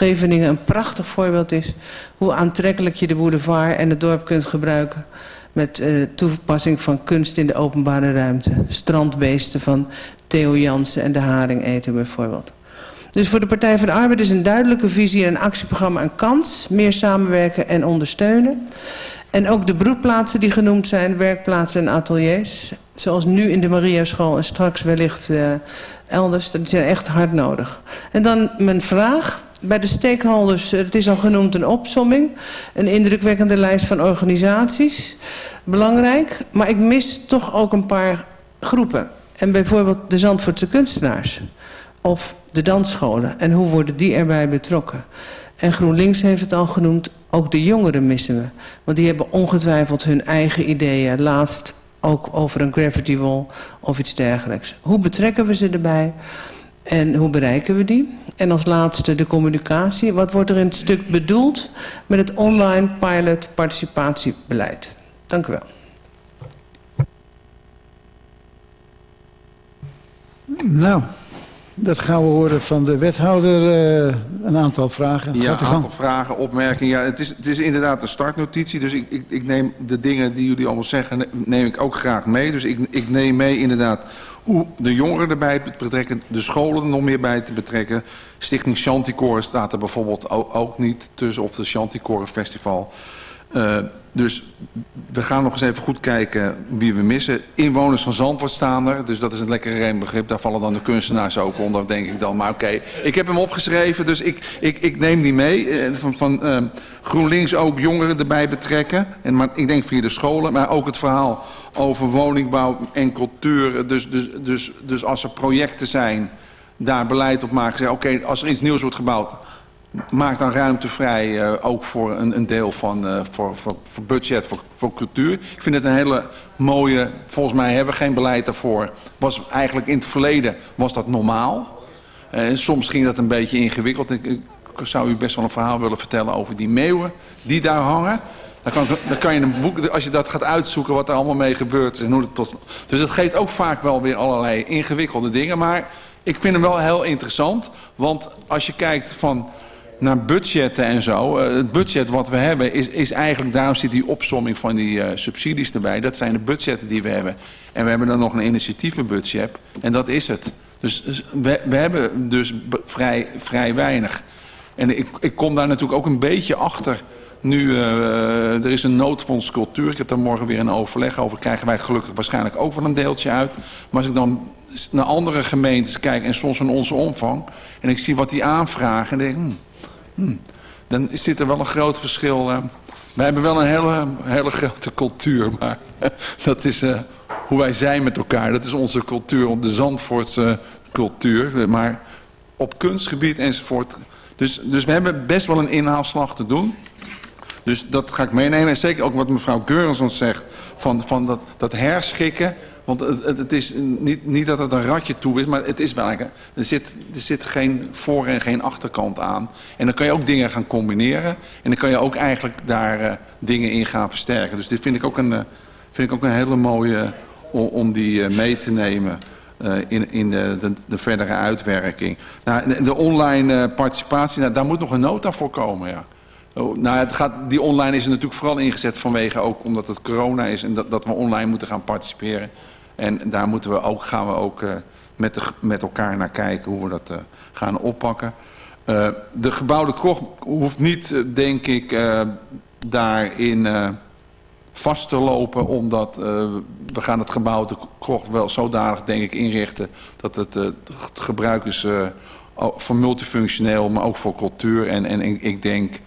Scheveningen een prachtig voorbeeld is... hoe aantrekkelijk je de boulevard en het dorp kunt gebruiken... met uh, toepassing van kunst in de openbare ruimte. Strandbeesten van Theo Jansen en de Haring eten bijvoorbeeld. Dus voor de Partij van de Arbeid is een duidelijke visie en een actieprogramma een kans. Meer samenwerken en ondersteunen. En ook de broedplaatsen die genoemd zijn, werkplaatsen en ateliers. Zoals nu in de Maria School en straks wellicht uh, elders. Dat zijn echt hard nodig. En dan mijn vraag. Bij de stakeholders, het is al genoemd een opsomming. Een indrukwekkende lijst van organisaties. Belangrijk. Maar ik mis toch ook een paar groepen. En bijvoorbeeld de Zandvoortse kunstenaars. Of de dansscholen. En hoe worden die erbij betrokken? En GroenLinks heeft het al genoemd, ook de jongeren missen we. Want die hebben ongetwijfeld hun eigen ideeën. Laatst ook over een gravity wall of iets dergelijks. Hoe betrekken we ze erbij? En hoe bereiken we die? En als laatste de communicatie. Wat wordt er in het stuk bedoeld met het online pilot participatiebeleid? Dank u wel. Nou, dat gaan we horen van de wethouder. Uh, een aantal vragen. Ja, een aantal vragen, opmerkingen. Ja, het, is, het is inderdaad een startnotitie. Dus ik, ik, ik neem de dingen die jullie allemaal zeggen, neem ik ook graag mee. Dus ik, ik neem mee inderdaad hoe de jongeren erbij te betrekken, de scholen er nog meer bij te betrekken. Stichting Chanticore staat er bijvoorbeeld ook, niet tussen, of de Chanticore Festival. Uh, dus we gaan nog eens even goed kijken wie we missen. Inwoners van Zandvoort staan er, dus dat is een lekker begrip. Daar vallen dan de kunstenaars ook onder, denk ik dan. Maar oké, ik heb hem opgeschreven, dus ik, ik, ik neem die mee. Eh, van, van uh, GroenLinks ook jongeren erbij betrekken. En, maar ik denk via de scholen, maar ook het verhaal over woningbouw en cultuur. Dus, dus, dus, dus als er projecten zijn, daar beleid op maken. Oké, okay, als er iets nieuws wordt gebouwd maak dan ruimte vrij uh, ook voor een, een deel van uh, voor, voor, voor, budget voor, voor cultuur. Ik vind het een hele mooie, volgens mij hebben we geen beleid daarvoor. Was eigenlijk in het verleden was dat normaal. Uh, soms ging dat een beetje ingewikkeld. Ik, zou u best wel een verhaal willen vertellen over die meeuwen die daar hangen. Dan kan, dan kan je een boek, als je dat gaat uitzoeken wat er allemaal mee gebeurt. En hoe het tot, dus het geeft ook vaak wel weer allerlei ingewikkelde dingen. Maar ik vind hem wel heel interessant. Want als je kijkt van naar budgetten en zo. Uh, het budget wat we hebben is, is eigenlijk, daarom zit die opsomming van die uh, subsidies erbij. Dat zijn de budgetten die we hebben. En we hebben dan nog een initiatievenbudget. En dat is het. Dus, dus we, we hebben dus vrij, vrij weinig. En ik, ik kom daar natuurlijk ook een beetje achter. Nu, uh, er is een noodfonds cultuur. Ik heb daar morgen weer een overleg over. Krijgen wij gelukkig waarschijnlijk ook wel een deeltje uit. Maar als ik dan naar andere gemeentes kijk en soms in onze omvang... en ik zie wat die aanvragen... en denk hmm, Hmm. Dan zit er wel een groot verschil. Uh, wij hebben wel een hele, hele grote cultuur, maar dat is uh, hoe wij zijn met elkaar. Dat is onze cultuur, de Zandvoortse cultuur. Maar op kunstgebied enzovoort. Dus, dus we hebben best wel een inhaalslag te doen. Dus dat ga ik meenemen. En zeker ook wat mevrouw Geurens zegt, van, van dat, dat herschikken. Want het, het, is niet, niet dat het een ratje toe is, maar het is wel. Er zit, er zit geen voor- en geen achterkant aan. En dan kan je ook dingen gaan combineren. En dan kan je ook eigenlijk daar uh, dingen in gaan versterken. Dus dit vind ik ook een, uh, vind ik ook een hele mooie om, om die mee te nemen... in, in de, de, de, verdere uitwerking. Nou, de online participatie, nou, daar moet nog een nota voor komen, ja. Oh, nou, het gaat, die online is er natuurlijk vooral ingezet vanwege ook omdat het corona is en dat, dat we online moeten gaan participeren. En daar moeten we ook, gaan we ook uh, met, de, met elkaar naar kijken hoe we dat uh, gaan oppakken. Uh, de gebouwde krocht hoeft niet, denk ik, daarin vast te lopen. Omdat we gaan het gebouwde krocht wel zodanig, denk ik, inrichten. Dat het, het gebruik is voor multifunctioneel, maar ook voor cultuur. En, en ik denk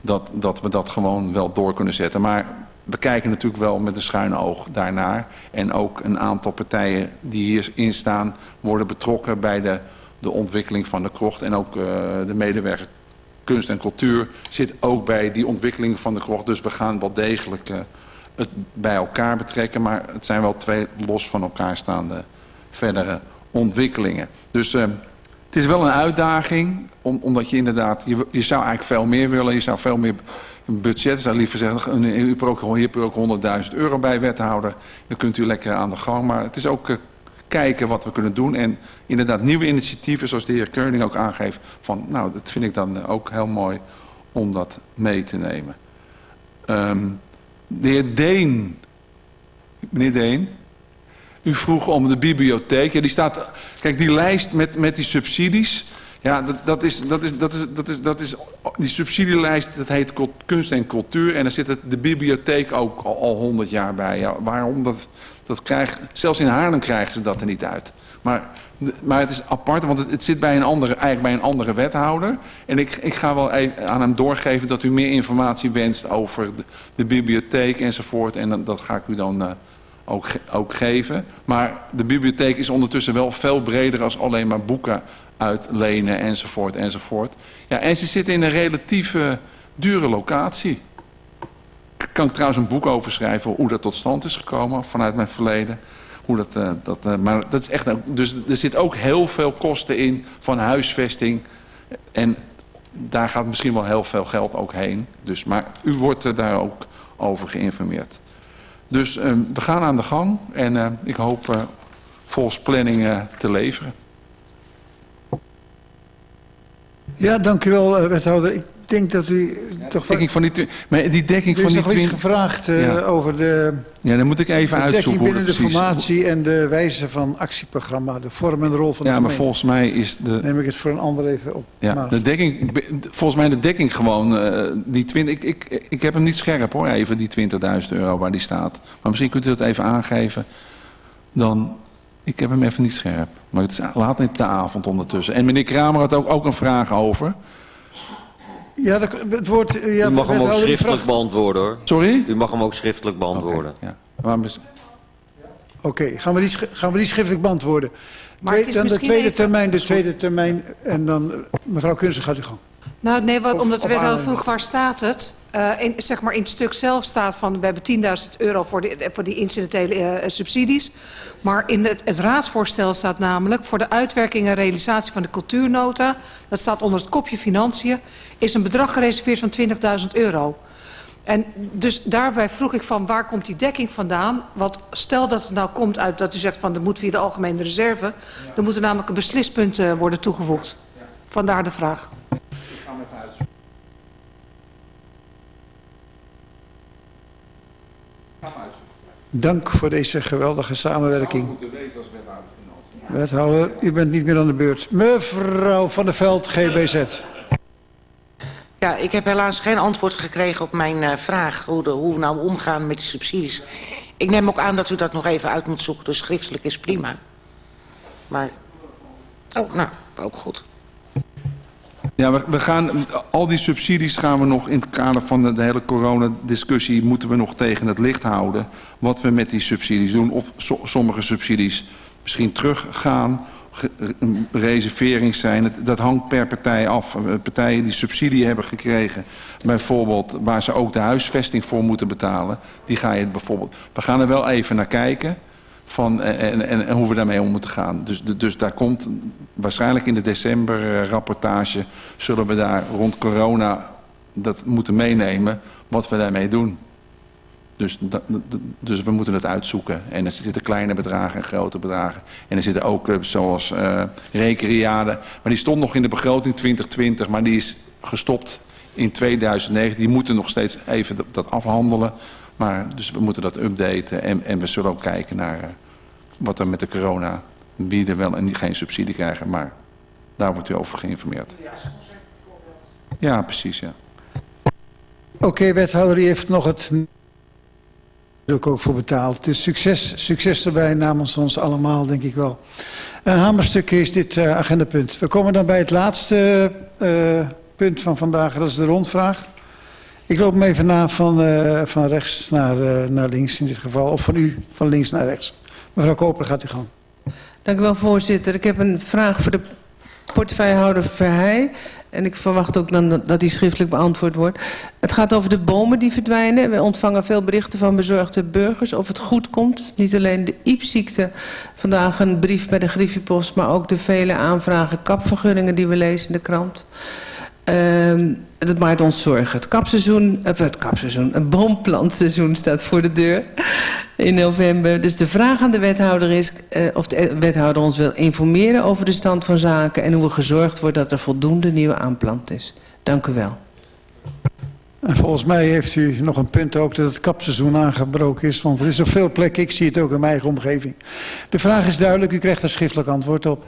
dat, dat we dat gewoon wel door kunnen zetten. Maar we kijken natuurlijk wel met een schuin oog daarnaar. En ook een aantal partijen die hierin staan worden betrokken bij de, de ontwikkeling van de krocht. En ook uh, de medewerker kunst en cultuur zit ook bij die ontwikkeling van de krocht. Dus we gaan wel degelijk uh, het bij elkaar betrekken. Maar het zijn wel twee los van elkaar staande verdere ontwikkelingen. Dus uh, het is wel een uitdaging, om, omdat je inderdaad, je, zou eigenlijk veel meer willen. Je zou veel meer budget. Zou liever zeggen, u hebt er ook, hier ook 100.000 euro bij wethouder. Dan kunt u lekker aan de gang. Maar het is ook uh, kijken wat we kunnen doen. En inderdaad nieuwe initiatieven, zoals de heer Keuning ook aangeeft. Van, nou, dat vind ik dan ook heel mooi om dat mee te nemen. Ehm, de heer Deen. Meneer Deen. U vroeg om de bibliotheek. Ja, die staat, kijk, die lijst met, met die subsidies. Ja, dat, dat, is, dat, is, dat, is, dat, is, dat is, die subsidielijst, dat heet kunst en cultuur. En daar zit de bibliotheek ook al honderd jaar bij. Ja, waarom? Dat, dat krijgt, zelfs in Haarlem krijgen ze dat er niet uit. Maar, maar het is apart, want het, het, zit bij een andere, eigenlijk bij een andere wethouder. En ik, ik ga wel aan hem doorgeven dat u meer informatie wenst over de, bibliotheek enzovoort. En dat, ga ik u dan... Uh, ook, ook geven. Maar de bibliotheek is ondertussen wel veel breder als alleen maar boeken uitlenen enzovoort enzovoort. Ja, en ze zitten in een relatief dure locatie. Kan ik trouwens een boek over schrijven hoe dat tot stand is gekomen vanuit mijn verleden. Hoe dat, uh, dat, uh, maar dat is echt, dus er zit ook heel veel kosten in van huisvesting. En daar gaat misschien wel heel veel geld ook heen. Dus, maar u wordt daar ook over geïnformeerd. Dus we gaan aan de gang en ik hoop volgens planning te leveren. Ja, dank wel, wethouder. Ik denk dat u ja, toch... Dekking van die, maar die dekking van die... Er is nog gevraagd uh, ja. over de... Ja, dan moet ik even de uitzoeken binnen de formatie en de wijze van actieprogramma. De vorm en de rol van de Ja, maar volgens mij is de... Neem ik het voor een ander even op. Ja, de dekking... Volgens mij de dekking gewoon... Uh, die 20, ik, ik, ik heb hem niet scherp hoor, even die 20.000 euro waar die staat. Maar misschien kunt u dat even aangeven. Dan... Ik heb hem even niet scherp. Maar het is laat niet de avond ondertussen. En meneer Kramer had ook, ook een vraag over. Ja, dat, het woord... Ja, U mag hem ook schriftelijk beantwoorden hoor. Sorry? U mag hem ook schriftelijk beantwoorden. Okay, ja. Oké, okay, gaan, we die, gaan we die schriftelijk beantwoorden. Twee, dan de tweede even... termijn, de tweede termijn. En dan, mevrouw Kunsen, gaat u gang. Nou, nee, wat, omdat de wethouder vroeg, waar staat het? Uh, in, zeg maar in het stuk zelf staat van, we hebben 10.000 euro voor, de, voor die incidentele uh, subsidies. Maar in het, het raadsvoorstel staat namelijk, voor de uitwerking en realisatie van de cultuurnota, dat staat onder het kopje financiën, is een bedrag gereserveerd van 20.000 euro. En dus daarbij vroeg ik van waar komt die dekking vandaan? Want stel dat het nou komt uit dat u zegt van er moet via de algemene reserve, dan moet er namelijk een beslispunt uh, worden toegevoegd. Vandaar de vraag. Dank voor deze geweldige samenwerking. Wethouder, u bent niet meer aan de beurt. Mevrouw van der Veld, GBZ. Ja, ik heb helaas geen antwoord gekregen op mijn uh, vraag... Hoe, de, hoe we nou omgaan met de subsidies. Ik neem ook aan dat u dat nog even uit moet zoeken. Dus schriftelijk is prima. Maar... Oh, nou, ook goed. Ja, we, we, gaan, al die subsidies gaan we nog in het kader van de, hele coronadiscussie... moeten we nog tegen het licht houden wat we met die subsidies doen. Of so, sommige subsidies misschien teruggaan, reservering zijn. Dat hangt per partij af. Eh, partijen die subsidie hebben gekregen, bijvoorbeeld waar ze ook de huisvesting voor moeten betalen... die ga je bijvoorbeeld... We gaan er wel even naar kijken van, eh, en, en, en, hoe we daarmee om moeten gaan. Dus, dus daar komt waarschijnlijk in de decemberrapportage... zullen we daar rond corona dat moeten meenemen wat we daarmee doen. Dus, dus we moeten het uitzoeken. En er zitten kleine bedragen en grote bedragen. En er zitten ook uh, zoals uh. Maar die stond nog in de begroting 2020, maar die is gestopt in 2009. Die moeten nog steeds even dat afhandelen. Maar, dus we moeten dat updaten en, en we zullen ook kijken naar uh, wat er met de corona bieden wel en die geen subsidie krijgen. Maar daar wordt u over geïnformeerd. Ja, precies, ja. Oké, okay, wethouder, u heeft nog het ook voor betaald. Dus succes, succes erbij namens ons allemaal, denk ik wel. Een hamerstuk is dit uh, agendapunt. We komen dan bij het laatste uh, punt van vandaag, dat is de rondvraag. Ik loop hem even na van, uh, van rechts naar, uh, naar links in dit geval. Of van u, van links naar rechts. Mevrouw Koper, gaat u gang. Dank u wel, voorzitter. Ik heb een vraag voor de portefeuillehouder Verheij. En ik verwacht ook dan dat die schriftelijk beantwoord wordt. Het gaat over de bomen die verdwijnen. We ontvangen veel berichten van bezorgde burgers of het goed komt. Niet alleen de iepziekte, vandaag een brief bij de Griffiepost... maar ook de vele aanvragen kapvergunningen die we lezen in de krant. Uh, dat maakt ons zorgen. Het kapseizoen, of het kapseizoen, een boomplantseizoen staat voor de deur in november. Dus de vraag aan de wethouder is uh, of de wethouder ons wil informeren over de stand van zaken en hoe er gezorgd wordt dat er voldoende nieuwe aanplant is. Dank u wel. En volgens mij heeft u nog een punt ook dat het kapseizoen aangebroken is. Want er is op veel plekken, ik zie het ook in mijn eigen omgeving. De vraag is duidelijk, u krijgt er schriftelijk antwoord op.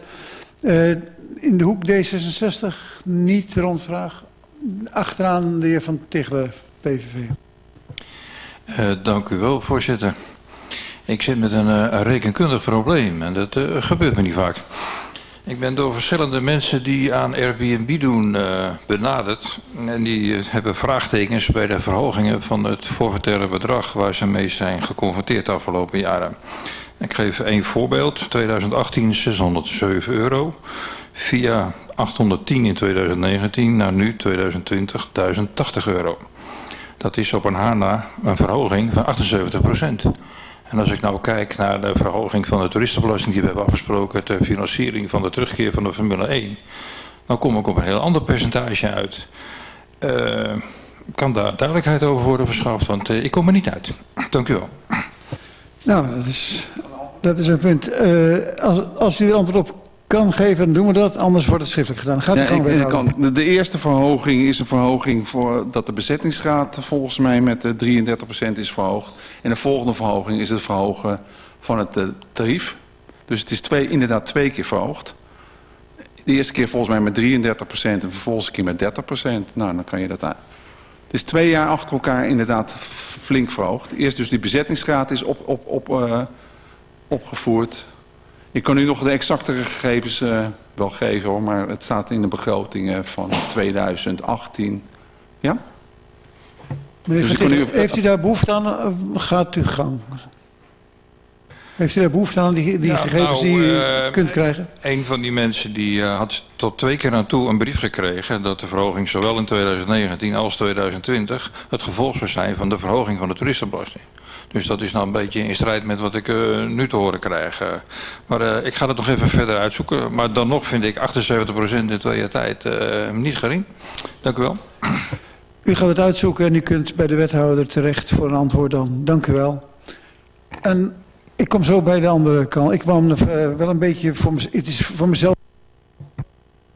Uh, in de hoek D66 niet rondvraag. Achteraan de heer Van Tichelen, PVV. Uh, dank u wel, voorzitter. Ik zit met een, een rekenkundig probleem en dat uh, gebeurt me niet vaak. Ik ben door verschillende mensen die aan Airbnb doen benaderd. En die hebben vraagtekens bij de verhogingen van het forfaitaire bedrag waar ze mee zijn geconfronteerd de afgelopen jaren. Ik geef één voorbeeld. 2018 607 euro. Via 810 in 2019 naar nu 2020 1080 euro. Dat is op een haar na een verhoging van 78 procent. En als ik nou kijk naar de verhoging van de toeristenbelasting die we hebben afgesproken ter financiering van de terugkeer van de Formule 1, dan kom ik op een heel ander percentage uit. Uh, kan daar duidelijkheid over worden verschaft, want uh, ik kom er niet uit. Dank u wel. Nou, dat is, dat is een punt. Uh, als, als u er antwoord op kan geven, doen we dat. Anders wordt het schriftelijk gedaan. Gaat ja, gang ik, kan, de, de eerste verhoging is een verhoging voor dat de bezettingsgraad volgens mij met 33% is verhoogd. En de volgende verhoging is het verhogen van het uh, tarief. Dus het is twee, inderdaad twee keer verhoogd. De eerste keer volgens mij met 33% en vervolgens een keer met 30%. Nou, dan kan je dat aan. Het is twee jaar achter elkaar inderdaad flink verhoogd. Eerst dus die bezettingsgraad is op, op, op, uh, opgevoerd. Ik kan u nog de exactere gegevens uh, wel geven hoor, maar het staat in de begrotingen van 2018. Ja? Meneer dus u... Heeft u daar behoefte aan? Gaat u gang. Heeft u daar behoefte aan, die, die ja, gegevens nou, die u uh, kunt krijgen? Een van die mensen die uh, had tot twee keer aan toe een brief gekregen... dat de verhoging zowel in 2019 als 2020 het gevolg zou zijn van de verhoging van de toeristenbelasting. Dus dat is nou een beetje in strijd met wat ik uh, nu te horen krijg. Uh, maar uh, ik ga het nog even verder uitzoeken. Maar dan nog vind ik 78% in twee jaar tijd niet gering. Dank u wel. U gaat het uitzoeken en u kunt bij de wethouder terecht voor een antwoord dan. Dank u wel. En ik kom zo bij de andere kant. Ik kwam wel een beetje voor, het is voor mezelf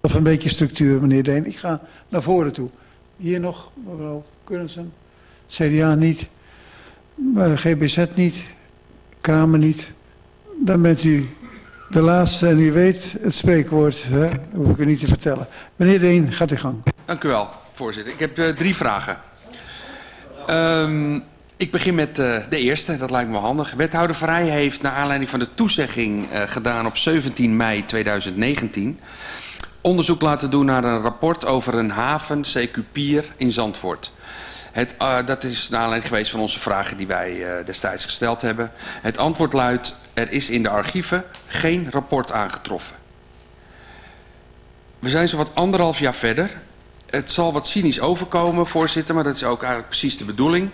of een beetje structuur, meneer Deen. Ik ga naar voren toe. Hier nog, mevrouw Kunnensen. CDA niet. GBZ niet, Kramer niet. Dan bent u de laatste en u weet het spreekwoord, hè? hoef ik u niet te vertellen. Meneer Deen, gaat u gang. Dank u wel, voorzitter. Ik heb uh, drie vragen. Um, ik begin met uh, de eerste, dat lijkt me handig. Wethouder Vrij heeft naar aanleiding van de toezegging uh, gedaan op 17 mei 2019... onderzoek laten doen naar een rapport over een haven, CQ Pier, in Zandvoort. Het, uh, dat is naar aanleiding geweest van onze vragen die wij uh, destijds gesteld hebben. Het antwoord luidt, er is in de archieven geen rapport aangetroffen. We zijn zo wat anderhalf jaar verder. Het zal wat cynisch overkomen, voorzitter, maar dat is ook eigenlijk precies de bedoeling.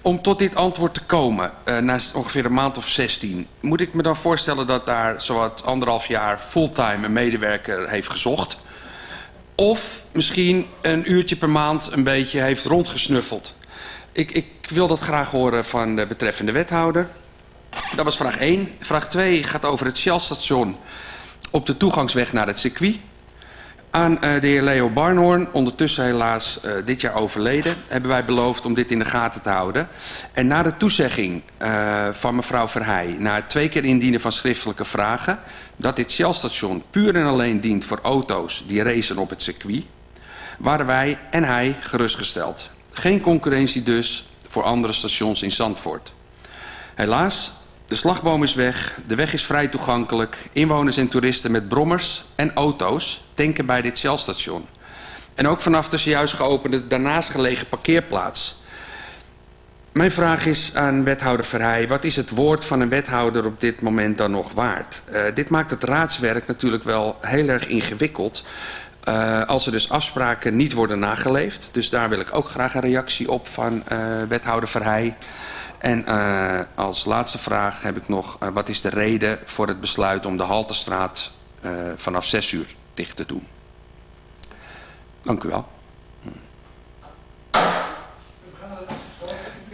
Om tot dit antwoord te komen, uh, na ongeveer een maand of 16... moet ik me dan voorstellen dat daar zowat anderhalf jaar fulltime een medewerker heeft gezocht... Of misschien een uurtje per maand een beetje heeft rondgesnuffeld. Ik, ik wil dat graag horen van de betreffende wethouder. Dat was vraag 1. Vraag 2 gaat over het Shell-station op de toegangsweg naar het circuit. Aan uh, de heer Leo Barnhoorn, ondertussen helaas uh, dit jaar overleden, hebben wij beloofd om dit in de gaten te houden. En na de toezegging uh, van mevrouw Verheij, na het twee keer indienen van schriftelijke vragen, dat dit Shell-station puur en alleen dient voor auto's die racen op het circuit, waren wij en hij gerustgesteld. Geen concurrentie dus voor andere stations in Zandvoort. Helaas, de slagboom is weg, de weg is vrij toegankelijk. Inwoners en toeristen met brommers en auto's tanken bij dit Shell-station. En ook vanaf de zojuist geopende daarnaast gelegen parkeerplaats. Mijn vraag is aan wethouder Verheij. Wat is het woord van een wethouder op dit moment dan nog waard? Uh, dit maakt het raadswerk natuurlijk wel heel erg ingewikkeld. Uh, als er dus afspraken niet worden nageleefd. Dus daar wil ik ook graag een reactie op van uh, wethouder Verheij. En eh, als laatste vraag heb ik nog, eh, wat is de reden voor het besluit om de Haltestraat eh, vanaf 6 uur dicht te doen? Dank u wel. Hm.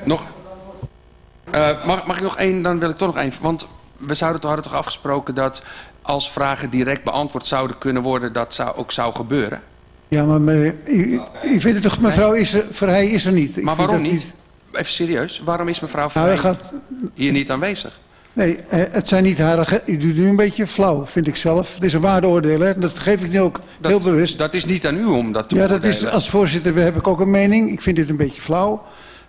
Nog, mag, mag ik nog één, dan wil ik toch nog één, want we zouden toch, hadden toch afgesproken dat als vragen direct beantwoord zouden kunnen worden, dat zou, ook zou gebeuren? Ja, maar ik, ik, vind het toch, mevrouw is er, is er niet. Ik maar waarom niet? Even serieus, waarom is mevrouw nou, gaat... hier niet aanwezig? Nee, eh, het zijn niet haar... U doet nu een beetje flauw, vind ik zelf. Het is een waardeoordeel, hè? dat geef ik nu ook heel bewust. Dat is niet aan u om dat te Ja, dat is, als voorzitter heb ik ook een mening. Ik vind dit een beetje flauw.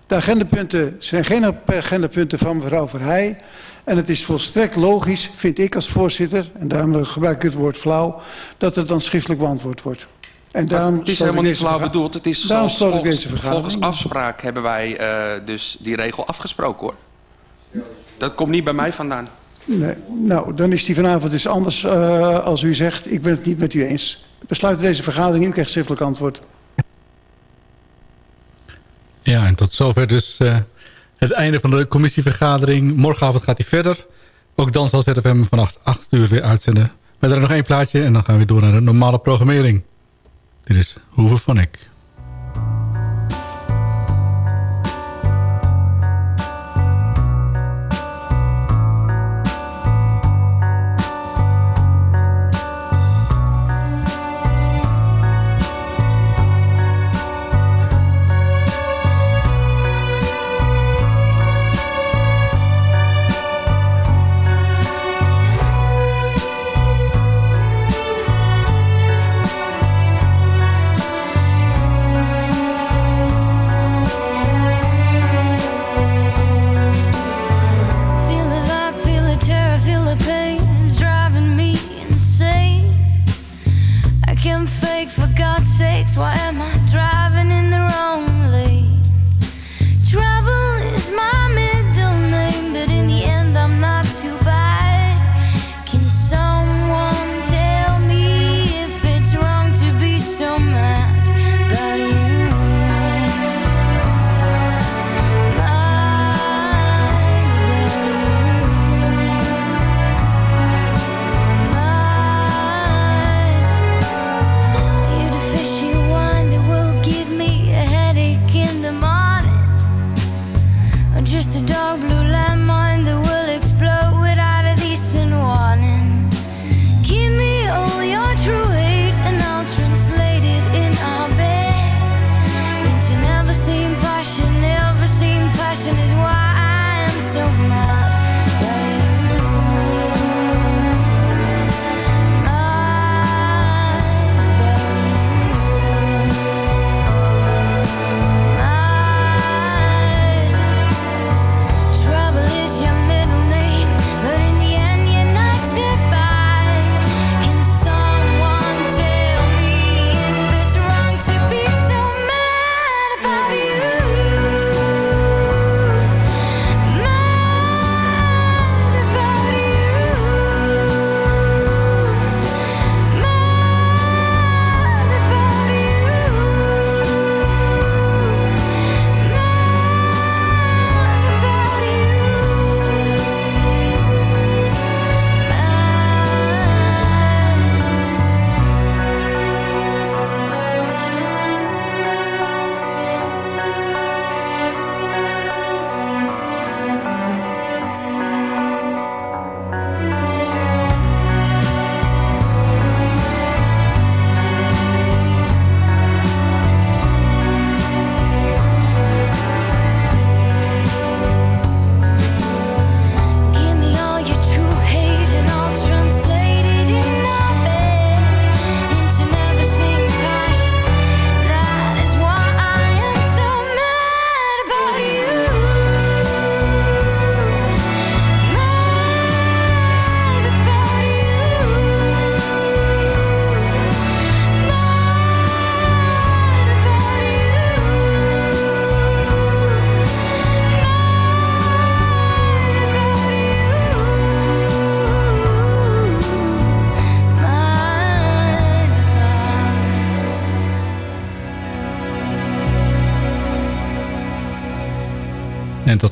De agendapunten zijn geen agendapunten van mevrouw Verheij. En het is volstrekt logisch, vind ik als voorzitter... en daarom gebruik ik het woord flauw... dat er dan schriftelijk beantwoord wordt. En daarom het is helemaal niet flauw bedoeld. Het is zoals volgens, volgens afspraak hebben wij uh, dus die regel afgesproken hoor. Dat komt niet bij mij vandaan. Nee, nou, dan is die vanavond dus anders uh, als u zegt. Ik ben het niet met u eens. Besluit deze vergadering. U krijgt schriftelijk antwoord. Ja, en tot zover dus uh, het einde van de commissievergadering. Morgenavond gaat hij verder. Ook dan zal ZFM vanaf 8 uur weer uitzenden. Met er nog één plaatje en dan gaan we door naar de normale programmering. Dit is Hoeve van Ik.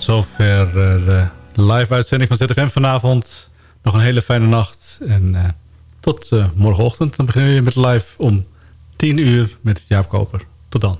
Zover eh, de live uitzending van ZFM vanavond. Nog een hele fijne nacht. En uh, tot uh, morgenochtend. Dan beginnen we weer met live om 10 uur met Jaap Koper. Tot dan.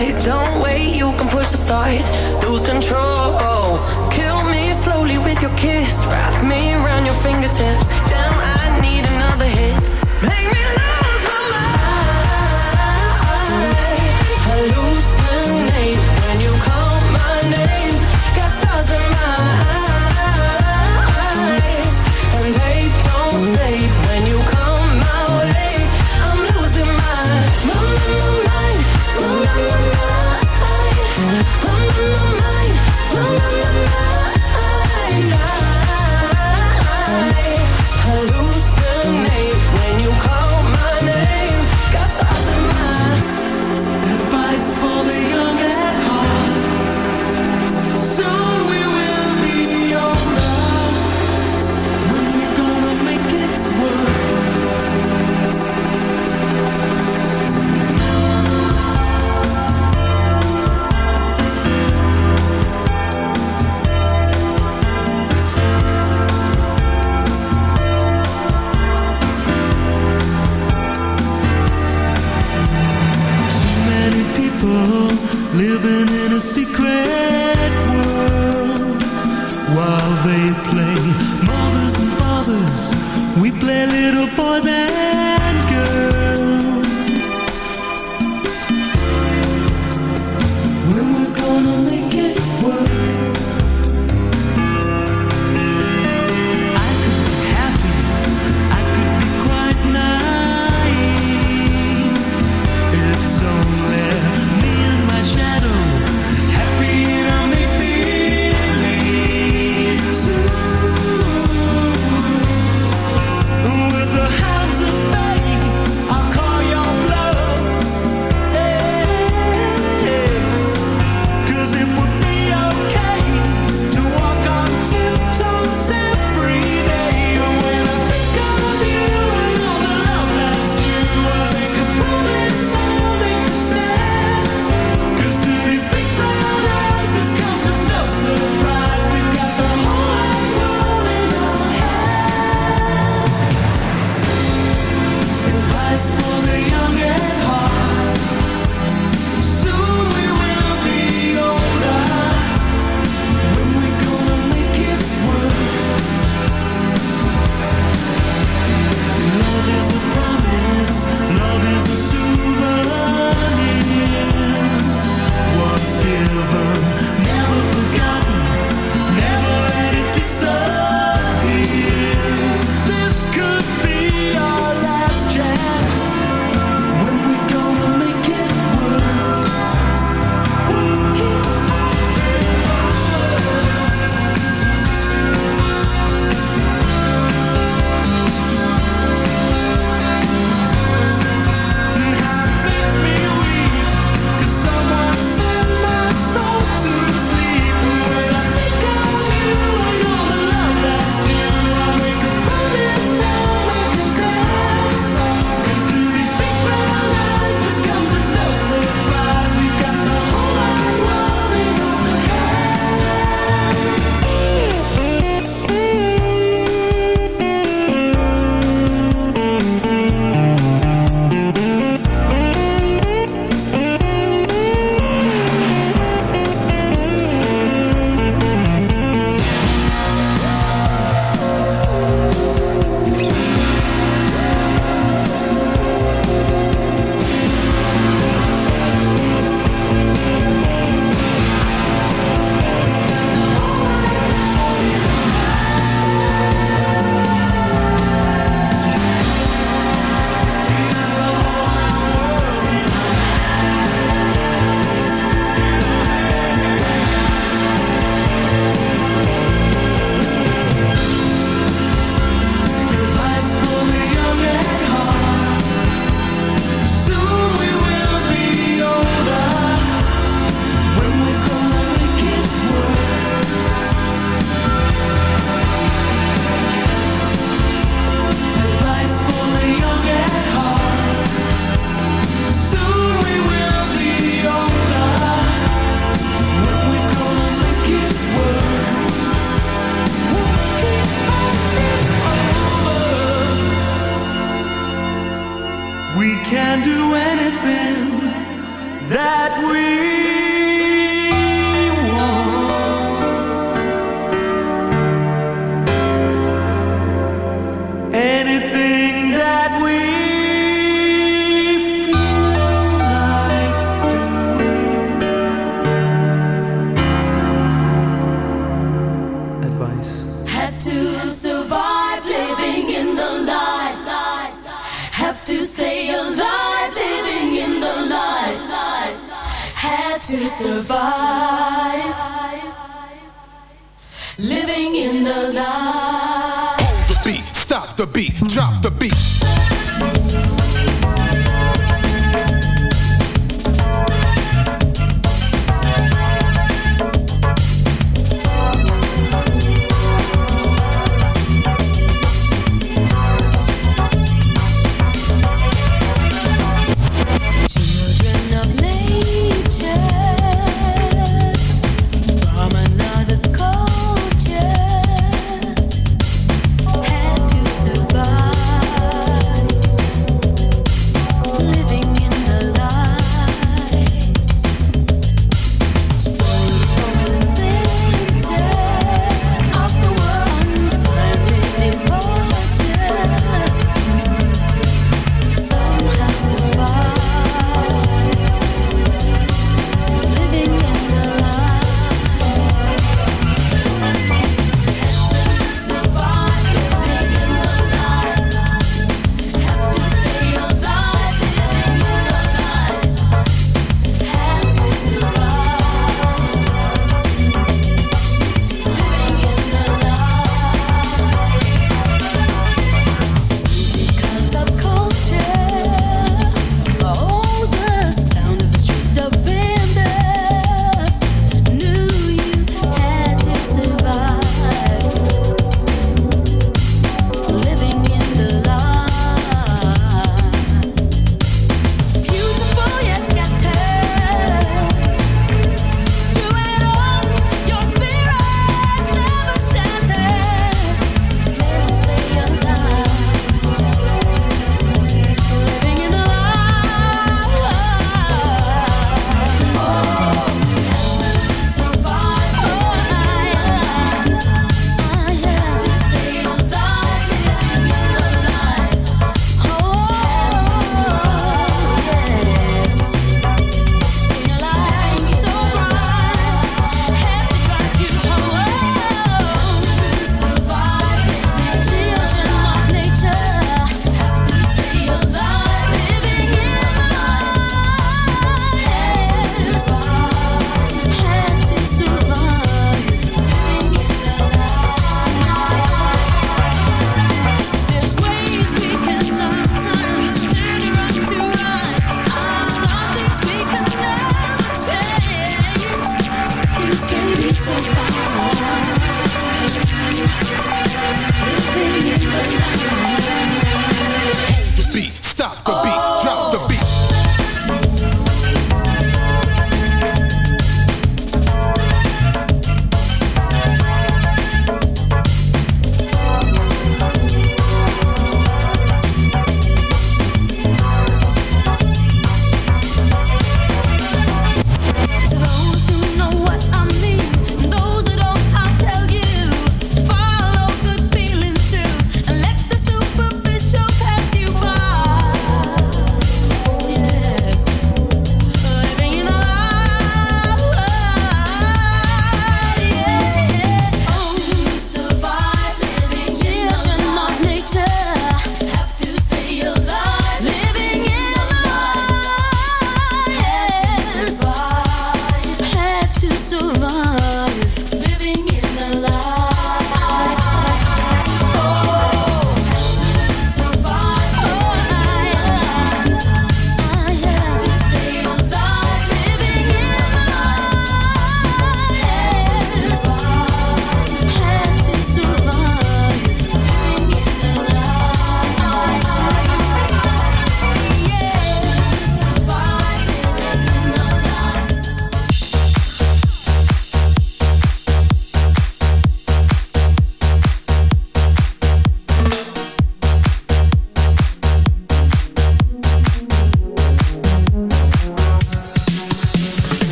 Don't wait, you can push the start. to survive.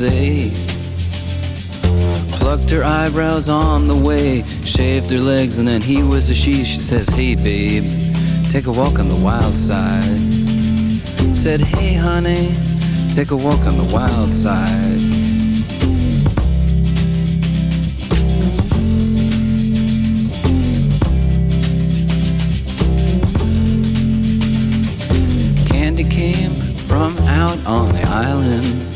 USA. Plucked her eyebrows on the way, shaved her legs, and then he was a she. She says, Hey, babe, take a walk on the wild side. Said, Hey, honey, take a walk on the wild side. Candy came from out on the island.